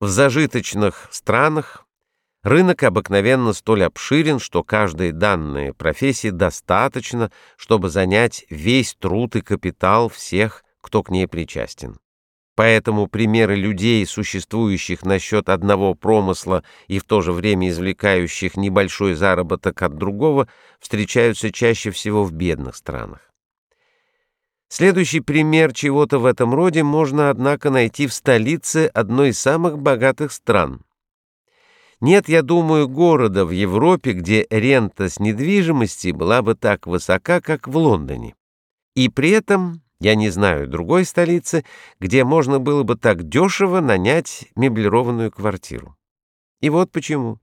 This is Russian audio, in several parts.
В зажиточных странах рынок обыкновенно столь обширен, что каждой данной профессии достаточно, чтобы занять весь труд и капитал всех, кто к ней причастен. Поэтому примеры людей, существующих насчет одного промысла и в то же время извлекающих небольшой заработок от другого, встречаются чаще всего в бедных странах. Следующий пример чего-то в этом роде можно, однако, найти в столице одной из самых богатых стран. Нет, я думаю, города в Европе, где рента с недвижимости была бы так высока, как в Лондоне. И при этом я не знаю другой столицы, где можно было бы так дешево нанять меблированную квартиру. И вот почему.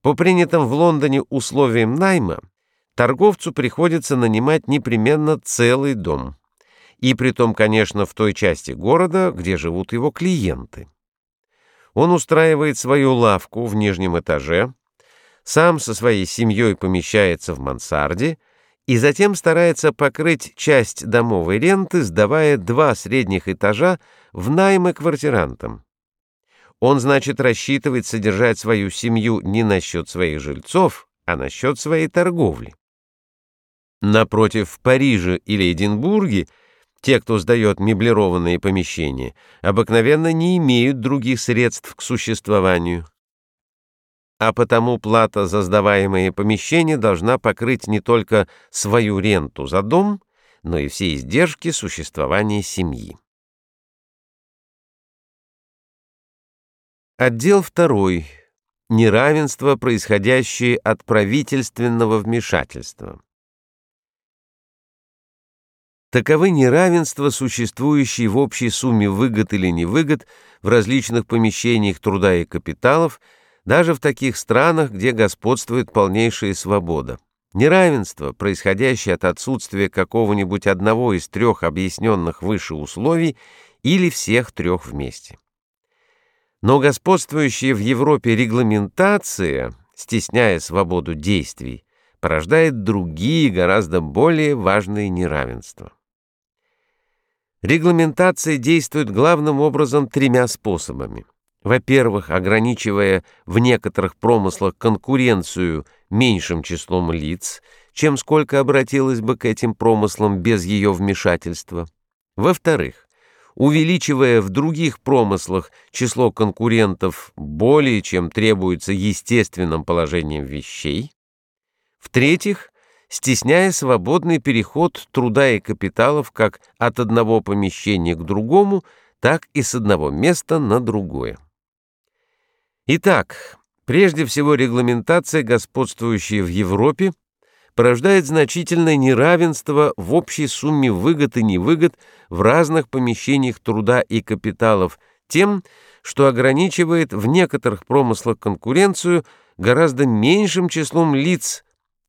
По принятым в Лондоне условиям найма, торговцу приходится нанимать непременно целый дом. И притом, конечно, в той части города, где живут его клиенты. Он устраивает свою лавку в нижнем этаже, сам со своей семьей помещается в мансарде — и затем старается покрыть часть домовой ренты, сдавая два средних этажа в наймы квартирантам. Он, значит, рассчитывает содержать свою семью не насчет своих жильцов, а насчет своей торговли. Напротив, в Париже или Эдинбурге те, кто сдает меблированные помещения, обыкновенно не имеют других средств к существованию а потому плата за сдаваемые помещения должна покрыть не только свою ренту за дом, но и все издержки существования семьи. Отдел второй. Неравенство, происходящее от правительственного вмешательства. Таковы неравенства, существующие в общей сумме выгод или невыгод в различных помещениях труда и капиталов, даже в таких странах, где господствует полнейшая свобода. Неравенство, происходящее от отсутствия какого-нибудь одного из трех объясненных выше условий или всех трех вместе. Но господствующая в Европе регламентация, стесняя свободу действий, порождает другие, гораздо более важные неравенства. Регламентация действует главным образом тремя способами во-первых, ограничивая в некоторых промыслах конкуренцию меньшим числом лиц, чем сколько обратилось бы к этим промыслам без ее вмешательства. Во-вторых, увеличивая в других промыслах число конкурентов более, чем требуется естественным положением вещей. В-третьих, стесняя свободный переход труда и капиталов как от одного помещения к другому, так и с одного места на другое. Итак, прежде всего регламентация, господствующая в Европе, порождает значительное неравенство в общей сумме выгод и невыгод в разных помещениях труда и капиталов тем, что ограничивает в некоторых промыслах конкуренцию гораздо меньшим числом лиц,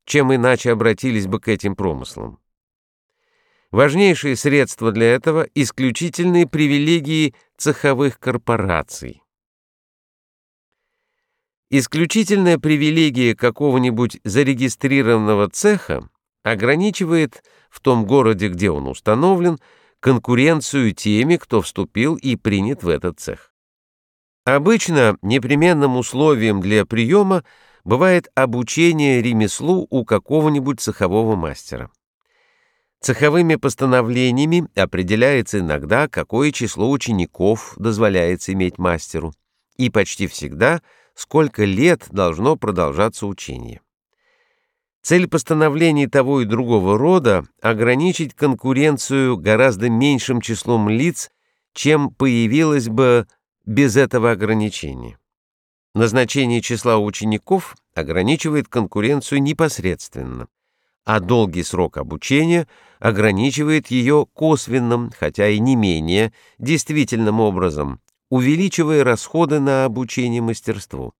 чем иначе обратились бы к этим промыслам. Важнейшие средства для этого – исключительные привилегии цеховых корпораций. Исключительная привилегия какого-нибудь зарегистрированного цеха ограничивает в том городе, где он установлен, конкуренцию теми, кто вступил и принят в этот цех. Обычно непременным условием для приема бывает обучение ремеслу у какого-нибудь цехового мастера. Цеховыми постановлениями определяется иногда, какое число учеников дозволяется иметь мастеру, и почти всегда – сколько лет должно продолжаться учение. Цель постановлений того и другого рода — ограничить конкуренцию гораздо меньшим числом лиц, чем появилось бы без этого ограничения. Назначение числа учеников ограничивает конкуренцию непосредственно, а долгий срок обучения ограничивает ее косвенным, хотя и не менее, действительным образом, увеличивая расходы на обучение мастерству.